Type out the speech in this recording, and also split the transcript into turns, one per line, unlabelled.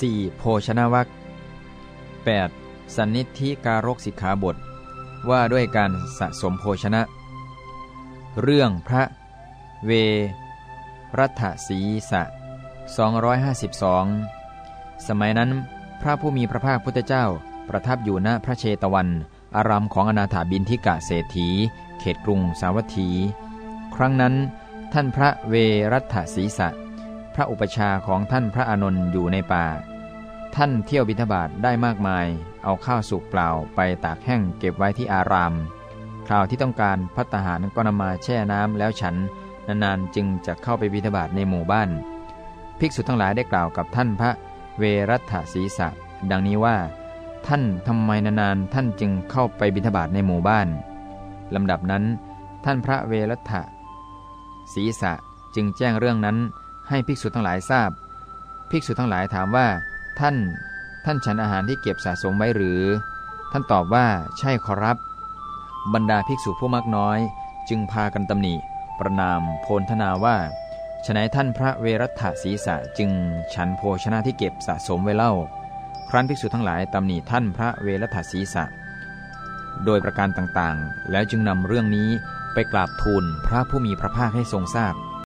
4. โภชนวัค 8. สันนิธิการกสิกขาบท ว่าด้วยการสะสมโภชนะ เรื่องพระเวรัฐศีสะ 252 สมัยนั้น พระผู้มีพระภาคพุทธเจ้าประทับอยู่ณพระเชตวัน อารามของอนาถาบินทิกะเศรษฐี เขตกรุงสาวัตถี ครั้งนั้น ท่านพระเวรัฐศีสะ พระอุปชาของท่านพระอานนท์อยู่ในป่า ท่านเที่ยวบิณฑบาตได้มากมาย เอาข้าวสุกเปล่าไปตากแห้งเก็บไว้ที่อาราม คราวที่ต้องการพัตหารก็นำมาแช่น้ำแล้วฉัน นานๆจึงจะเข้าไปบิณฑบาตในหมู่บ้าน ภิกษุทั้งหลายได้กล่าวกับท่านพระเวรัฐศีสะดังนี้ว่า ท่านทำไมนานๆท่านจึงเข้าไปบิณฑบาตในหมู่บ้านลำดับนั้น ท่านพระเวรัฐศีสะจึงแจ้งเรื่องนั้น ให้ภิกษุทั้งหลายทราบ ภิกษุทั้งหลายถามว่า ท่าน ท่านฉันอาหารที่เก็บสะสมไว้หรือ ท่านตอบว่าใช่ขอรับ บรรดาภิกษุผู้มากน้อย จึงพากันตำหนิ ประนามโพลธนาว่าฉนัยท่านพระเวรัตศีสะจึงฉันโภชนะที่เก็บสะสมไว้เล่า ครั้นภิกษุทั้งหลายตำหนิท่านพระเวรัตศีสะโดยประการต่างๆ แล้วจึงนำเรื่องนี้ไปกราบทูลพระผู้มีพระภาคให้ทรงทราบ